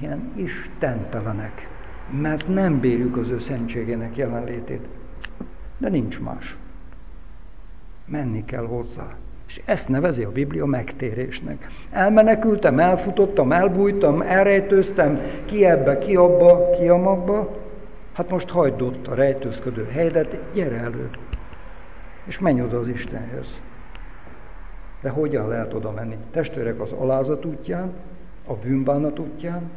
ilyen istentelenek, mert nem bírjuk az ő szentségének jelenlétét. De nincs más. Menni kell hozzá. És ezt nevezi a Biblia megtérésnek. Elmenekültem, elfutottam, elbújtam, elrejtőztem, ki ebbe, ki abba, ki amabba. Hát most hagyd ott a rejtőzködő helyet, gyere elő. És menj oda az Istenhez. De hogyan lehet oda menni? Testvérek az alázat útján, a bűnbánat útján,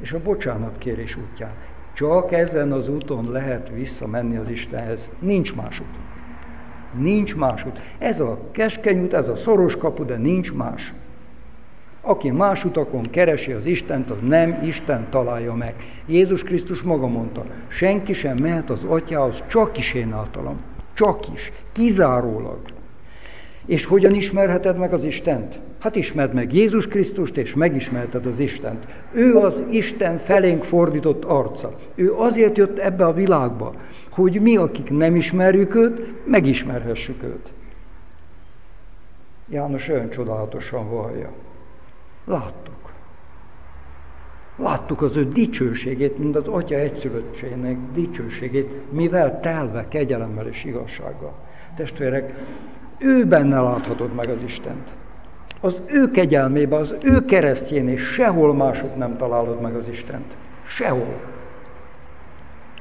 és a bocsánatkérés útján. Csak ezen az úton lehet visszamenni az Istenhez. Nincs más út. Nincs más út. Ez a keskeny út, ez a szoros kapu, de nincs más. Aki más utakon keresi az Istent, az nem Isten találja meg. Jézus Krisztus maga mondta, senki sem mehet az atyához, csak is én általam. Csak is. Kizárólag. És hogyan ismerheted meg az Istent? Hát ismerd meg Jézus Krisztust, és megismerted az Istent. Ő az Isten felénk fordított arca. Ő azért jött ebbe a világba, hogy mi, akik nem ismerjük őt, megismerhessük őt. János olyan csodálatosan vallja. Láttuk. Láttuk az ő dicsőségét, mint az Atya egyszülöttségének dicsőségét, mivel telve kegyelemmel és igazsággal. Testvérek, ő benne láthatod meg az Istent. Az ő kegyelmébe, az ő keresztjén, és sehol mások nem találod meg az Istent. Sehol.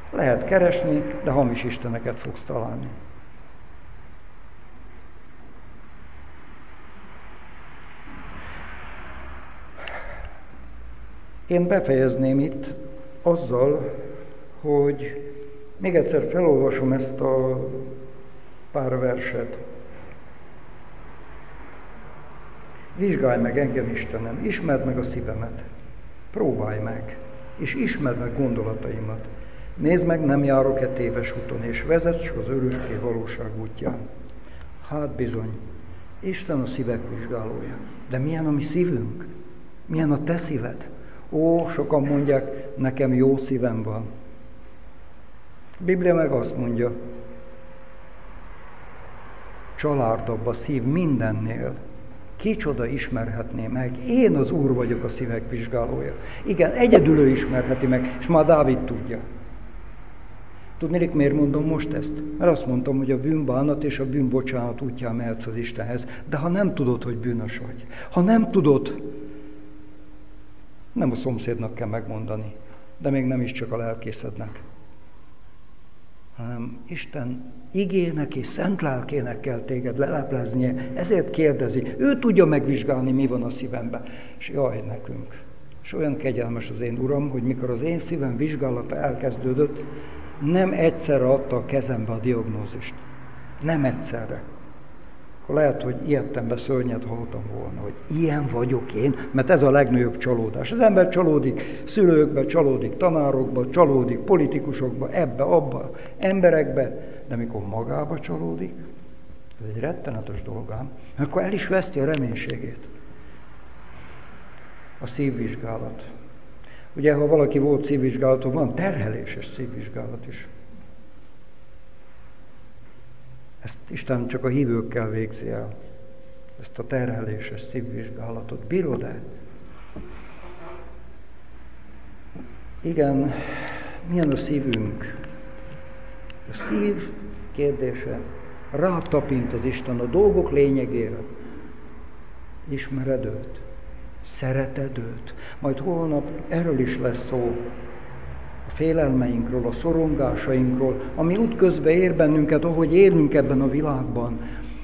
Lehet keresni, de hamis isteneket fogsz találni. Én befejezném itt azzal, hogy még egyszer felolvasom ezt a pár verset. Vizsgálj meg engem, Istenem, ismerd meg a szívemet, próbálj meg, és ismerd meg gondolataimat. Nézd meg, nem járok-e téves úton, és vezess az örökké valóság útján. Hát bizony, Isten a szívek vizsgálója. De milyen a mi szívünk? Milyen a te szíved? Ó, sokan mondják, nekem jó szívem van. Biblia meg azt mondja, családabb a szív mindennél. Kicsoda ismerhetné meg? Én az Úr vagyok a szívek vizsgálója. Igen, egyedül ő ismerheti meg, és már Dávid tudja. Tudnék, miért mondom most ezt? Mert azt mondtam, hogy a bűnbánat és a bűnbocsánat útján mehetsz az Istenhez. De ha nem tudod, hogy bűnös vagy, ha nem tudod, nem a szomszédnak kell megmondani, de még nem is csak a lelkészednek, hanem Isten igének és szent lelkének kell téged lelepleznie, ezért kérdezi. Ő tudja megvizsgálni, mi van a szívemben. És jaj, nekünk. És olyan kegyelmes az én Uram, hogy mikor az én szívem vizsgálata elkezdődött, nem egyszerre adta a kezembe a diagnózist. Nem egyszerre. Akkor lehet, hogy ilyetembe szörnyet hallottam volna, hogy ilyen vagyok én, mert ez a legnagyobb csalódás. Az ember csalódik szülőkbe, csalódik tanárokba, csalódik politikusokba, ebbe, abba, emberekbe, de mikor magába csalódik, ez egy rettenetes dolgám, akkor el is veszti a reménységét. A szívvizsgálat. Ugye, ha valaki volt szívvizsgálaton, van terheléses szívvizsgálat is. Ezt Isten csak a hívőkkel végzi el. Ezt a terheléses szívvizsgálatot. Bírod-e? Igen, milyen a szívünk? A szív kérdése rátapint az Isten a dolgok lényegére. Ismered őt? Szereted őt? Majd holnap erről is lesz szó, a félelmeinkről, a szorongásainkról, ami útközben ér bennünket, ahogy élünk ebben a világban.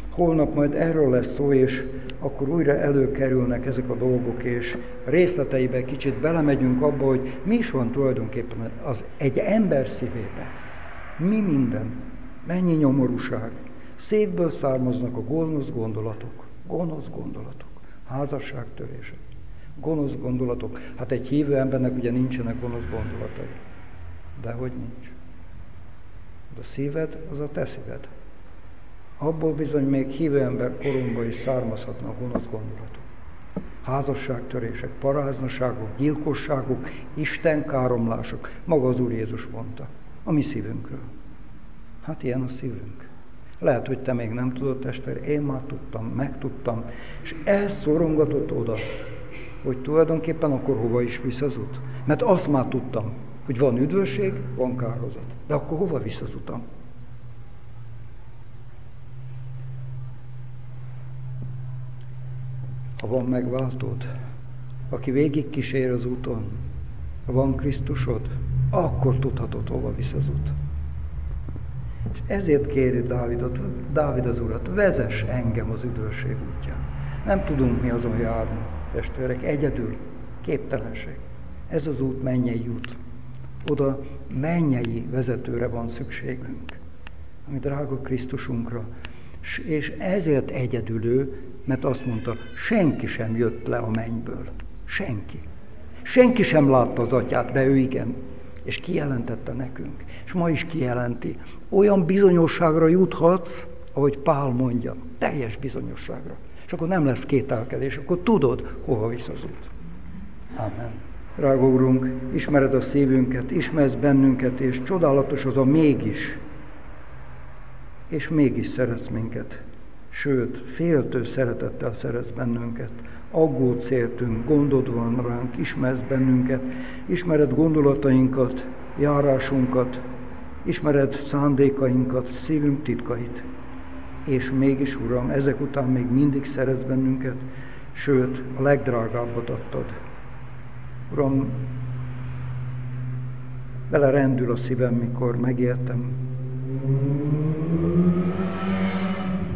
Holnap majd erről lesz szó, és akkor újra előkerülnek ezek a dolgok, és részleteibe kicsit belemegyünk abba, hogy mi is van tulajdonképpen az egy ember szívébe. Mi minden, mennyi nyomorúság. Székből származnak a gonosz gondolatok, gonosz gondolatok, házasságtörések, gonosz gondolatok. Hát egy hívő embernek ugye nincsenek gonosz gondolatai. De hogy nincs. A szíved, az a te szíved. Abból bizony még hívő ember koromba is származhatnak gonosz gondolatok. Házasságtörések, paráznaságok, gyilkosságok, istenkáromlások. Maga az Úr Jézus mondta. A mi szívünkről. Hát ilyen a szívünk. Lehet, hogy te még nem tudod, testvér, én már tudtam, megtudtam, és elszorongatott oda, hogy tulajdonképpen akkor hova is visz az út. Mert azt már tudtam, hogy van üdvösség, van kározat. De akkor hova visz az utam? Ha van megváltód, aki végig kísér az úton, ha van Krisztusod, akkor tudhatod, hova visz az út. És ezért kéri Dávidot, Dávid az Urat, vezess engem az üdvösség útján. Nem tudunk mi azon járni, testvérek, egyedül, képtelenség. Ez az út mennyei út. Oda mennyei vezetőre van szükségünk, ami drága Krisztusunkra. És ezért egyedül ő, mert azt mondta, senki sem jött le a mennyből. Senki. Senki sem látta az atyát, de ő igen. És kijelentette nekünk. És ma is kijelenti. Olyan bizonyosságra juthatsz, ahogy Pál mondja, teljes bizonyosságra. Akkor nem lesz kételkedés, akkor tudod, hova visz az út. Amen. Drága Úrunk, ismered a szívünket, ismersz bennünket, és csodálatos az a mégis. És mégis szeretsz minket. Sőt, féltő szeretettel szeretsz bennünket. Aggódsz értünk, gondod van ránk, ismersz bennünket, ismered gondolatainkat, járásunkat, ismered szándékainkat, szívünk titkait. És mégis, Uram, ezek után még mindig szeretsz bennünket, sőt, a legdrágábbat adtad. Uram, bele rendül a szívem, mikor megértem,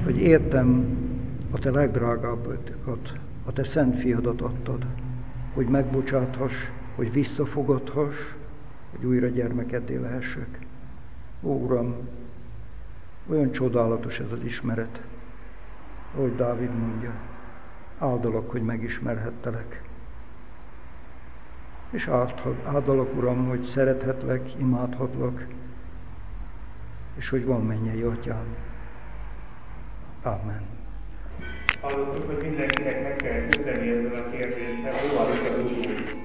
hogy értem a te legdrágábbakat, a te szent fiadat adtad, hogy megbocsáthass, hogy visszafogadhass, hogy újra gyermekedé lehessek. Ó, Uram, olyan csodálatos ez az ismeret, ahogy Dávid mondja, áldalak, hogy megismerhettelek. És áldalak, Uram, hogy szerethetlek, imádhatlak, és hogy van mennyei atyám. Amen. Hallottuk, hogy mindenkinek meg kell küzdeni ezzel a kérdéssel, hova is az út.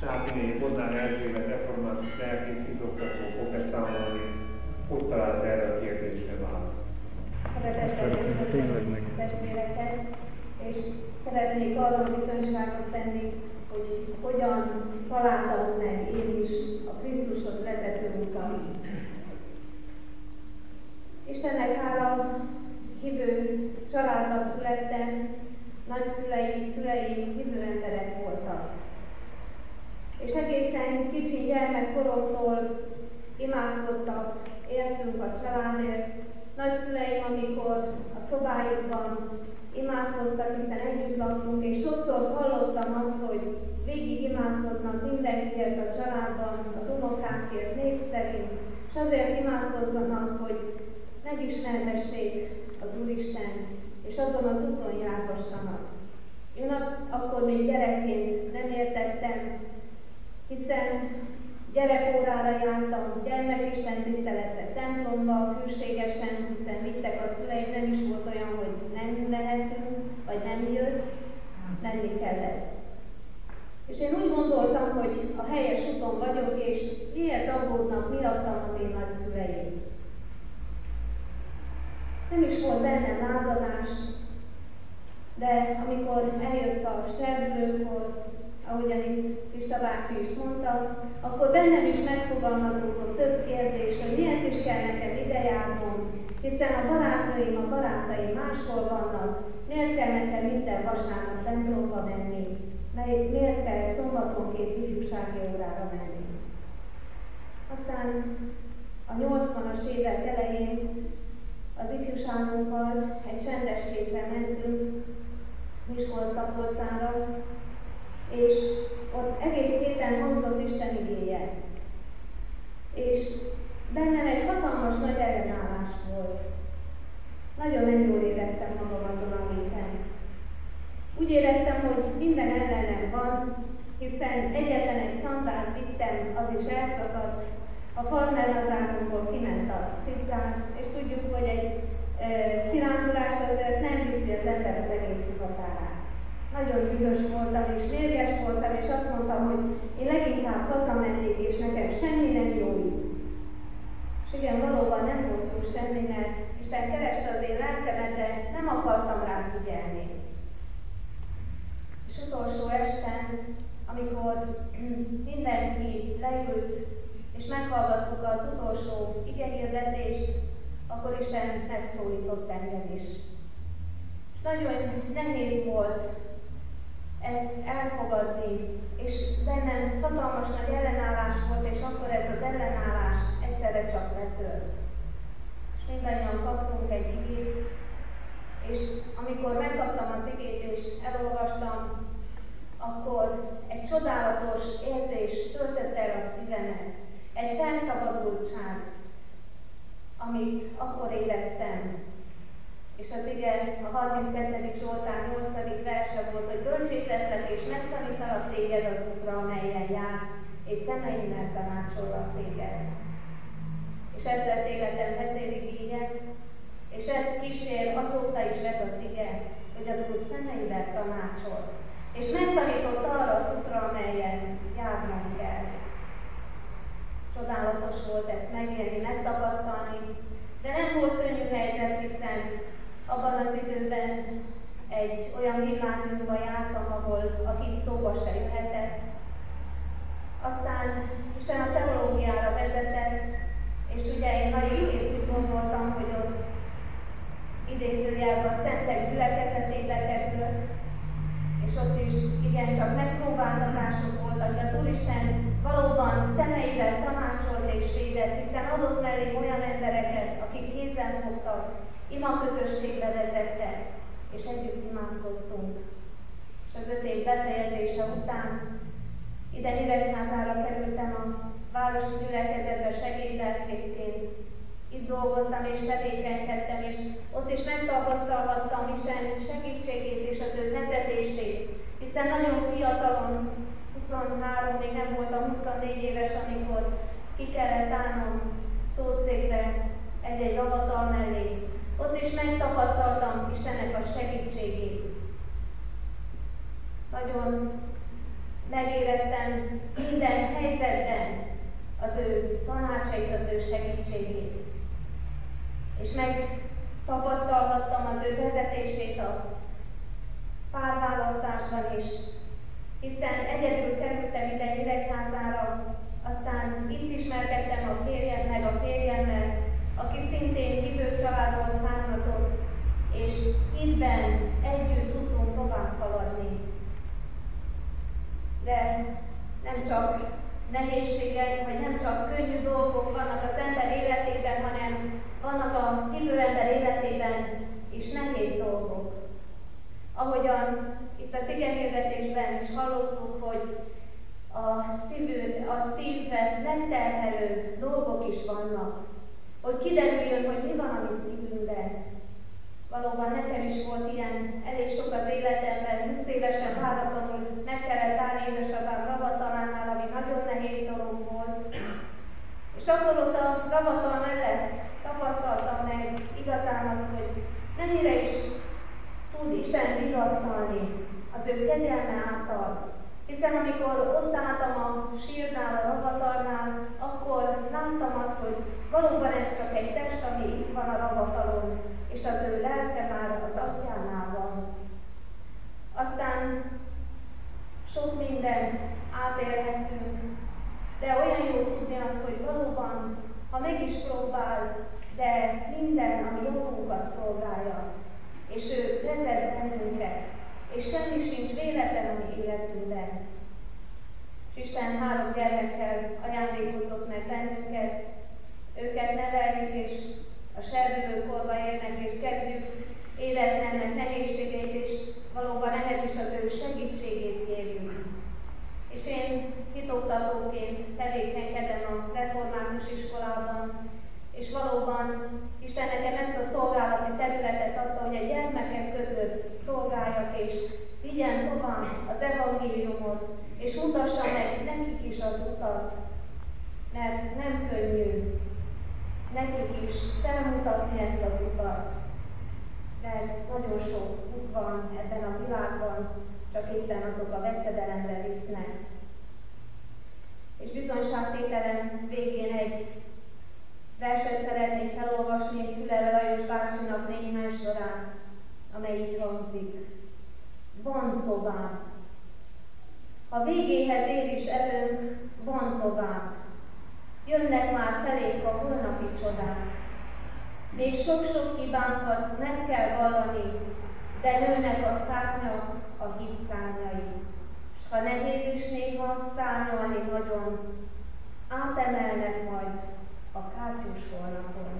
Sátné Bodnár Erzsébet református lelkész hitoktató fog beszámolni, ott talált erre a kérdésre választ. Tényleg meg. és szeretnék arra bizonyságot tenni, hogy hogyan találtam meg én is a Krisztusot vezető utam. Istennek hála, hívő családba születtem, nagyszüleim, szüleim hívő emberek voltak. És egészen kicsi gyermekkoromtól imádkoztak, éltünk a családért. Nagyszüleim, amikor a szobájukban imádkoztak, hiszen együtt laktunk, és sokszor hallottam azt, hogy végig imádkoznak mindenkiért a családban, az unokákért, név szerint, és azért imádkozzanak, hogy megismerhessék az Úristen, és azon az úton járhassanak. Én azt akkor még gyerekként nem értettem, hiszen gyerekórára jártam, gyermekisten tiszteletre templomba, külségesen, hiszen vittek a szüleim, nem is volt olyan, hogy nem mehetünk, vagy nem jött, menni kellett. És én úgy gondoltam, hogy a helyes úton vagyok, és miért aggódnak miattam az én nagyszüleim. Nem is volt bennem lázadás, de amikor eljött a serdülőkor, ahogyan itt Pista bácsi is mondta, akkor bennem is megfogalmazódott több kérdés, hogy miért is kell nekem ide járnom, hiszen a barátaim, a barátaim máshol vannak, miért kell nekem minden vasárnap templomba menni, miért kell szombatonként ifjúsági órára menni. Aztán a 80-as évek elején az ifjúságunkkal egy csendes hétre mentünk Miskolc-Tapolcára, és ott egész héten hangzott Isten igéje. És bennem egy hatalmas nagy ellenállás volt. Nagyon jól éreztem magam azon a héten. Úgy éreztem, hogy minden ellenem van, hiszen egyetlen egy szandárt vittem, az is elszakadt, a Parmen az kiment a citrán, és tudjuk, hogy egy e, kirándulás azért nem viszi az ember az egész határát. Nagyon dühös voltam, és mérges voltam, és azt mondtam, hogy én leginkább hazamennék, és nekem semmi nem jó itt. És igen, valóban nem volt jó semmi, mert Isten kereste az én lelkemet, de nem akartam rá figyelni. És utolsó este, amikor mindenki leült meghallgattuk az utolsó igehirdetést, akkor Isten megszólított engem is. Nagyon nehéz volt ezt elfogadni, és bennem hatalmas nagy ellenállás volt, és akkor ez az ellenállás egyszerre csak letört. És mindannyian kaptunk egy igét, és amikor megkaptam az igét és elolvastam, akkor egy csodálatos érzés töltött el a szívemet, egy felszabadultság, amit akkor éreztem, és az igen, a 32. Zsoltár 8. verse volt, hogy bölcsét leszek, és megtanítalak téged az útra, amelyen jár, és szemeimmel tanácsollak téged. És ez lett életem vezérigénye, és ez kísér azóta is ez a ige, hogy az Úr szemeivel tanácsol. És megtanított arra az útra, amelyen járnom kell. Csodálatos volt ezt megélni, megtapasztalni, de nem volt könnyű helyzet, hiszen abban az időben egy olyan gimnáziumban jártam, ahol a hit szóba se jöhetett. Aztán Isten a teológiára vezetett, és ugye én nagy úgy gondoltam, hogy ott idézőjelben a szentek gyülekezetébe kerülök, és ott is igen csak megpróbáltatások voltak, de az Úristen valóban szemeivel tanácsolt védett, hiszen adott mellé olyan embereket, akik kézen fogtak, ima közösségbe vezettek, és együtt imádkoztunk. És az öt év befejezése után ide Nyíregyházára kerültem a városi gyülekezetbe segédlelkészként. Itt dolgoztam és tevékenykedtem, és ott is megtapasztalhattam Isten segítségét és az ő vezetését, hiszen nagyon fiatalon, 23, még nem voltam 24 éves, amikor ki kellett állnom szószékre egy-egy ravatal mellé, ott is megtapasztaltam Istennek a segítségét. Nagyon megéreztem minden helyzetben az ő tanácsait, az ő segítségét. És megtapasztalhattam az ő vezetését a párválasztásban is, hiszen egyedül kerültem ide Nyíregyházára, aztán itt ismerkedtem a férjem meg a férjemmel, aki szintén hívő családból származott, és innen együtt tudtunk tovább haladni. De nem csak nehézségek, vagy nem csak könnyű dolgok vannak az ember életében, hanem vannak a hívő ember életében is nehéz dolgok. Ahogyan itt az igenhirdetésben is hallottuk, hogy a, szívő, a szívben megterhelő dolgok is vannak hogy kiderüljön, hogy mi van a mi szívünkben. Valóban nekem is volt ilyen elég sok az életemben, 20 évesen váratlanul meg kellett állni édesapám ravatalánál, ami nagyon nehéz dolog volt. És akkor ott a ravatal mellett tapasztaltam meg igazán azt, hogy mennyire is tud Isten vigasztalni az ő kegyelme által. Hiszen amikor ott álltam a sírnál, a ravatalnál, akkor láttam azt, hogy Valóban ez csak egy test, ami itt van a ravatalon, és az ő lelke már az atyánál van. Aztán sok mindent átélhetünk, de olyan jó tudni azt, hogy valóban, ha meg is próbál, de minden, ami jogunkat szolgálja, és ő vezet bennünket, és semmi sincs véletlen a mi életünkben. És Isten három gyermekkel ajándékozott meg bennünket, őket neveljük, és a serdülő korba érnek, és kezdjük életlennek nehézségeit, és valóban ehhez is az ő segítségét kérjük. És én hitoktatóként tevékenykedem a református iskolában, és valóban Isten nekem ezt a szolgálati területet adta, hogy a gyermekek között szolgáljak, és vigyen tovább az evangéliumot, és mutassa meg nekik is az utat, mert nem könnyű nekik is felmutatni ezt az utat, mert nagyon sok út van ebben a világban, csak éppen azok a veszedelemre visznek. Verset szeretnék felolvasni Füleve Lajos bácsinak néhány során, amely így hangzik. Van tovább. A végéhez ér is erőnk, van tovább. Jönnek már felénk a holnapi csodák. Még sok-sok hibánkat meg kell vallani, de nőnek a szárnyak, a hit szárnyai. S ha nehéz is néha szárnyalni nagyon, átemelnek majd április holnapon.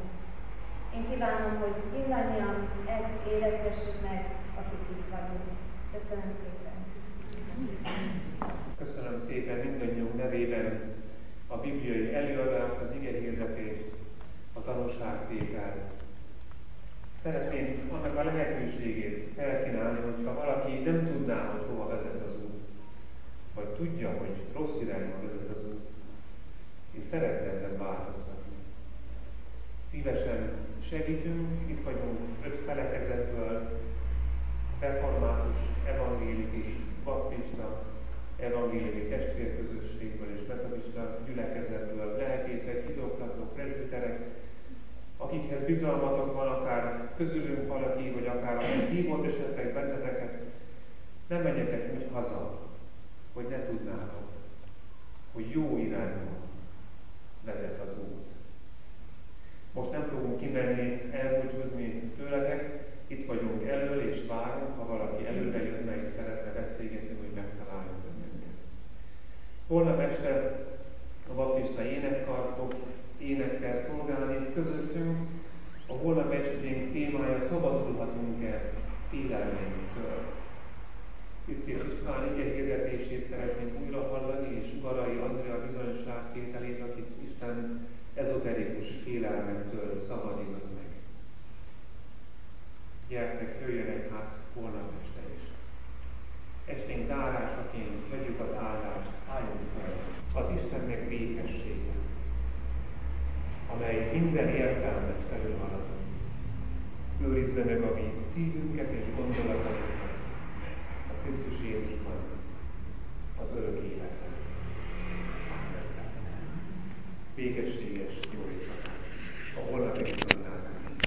Én kívánom, hogy mindannyian ezt érezhessük meg, akik itt vagyunk. Köszönöm.